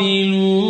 غافلون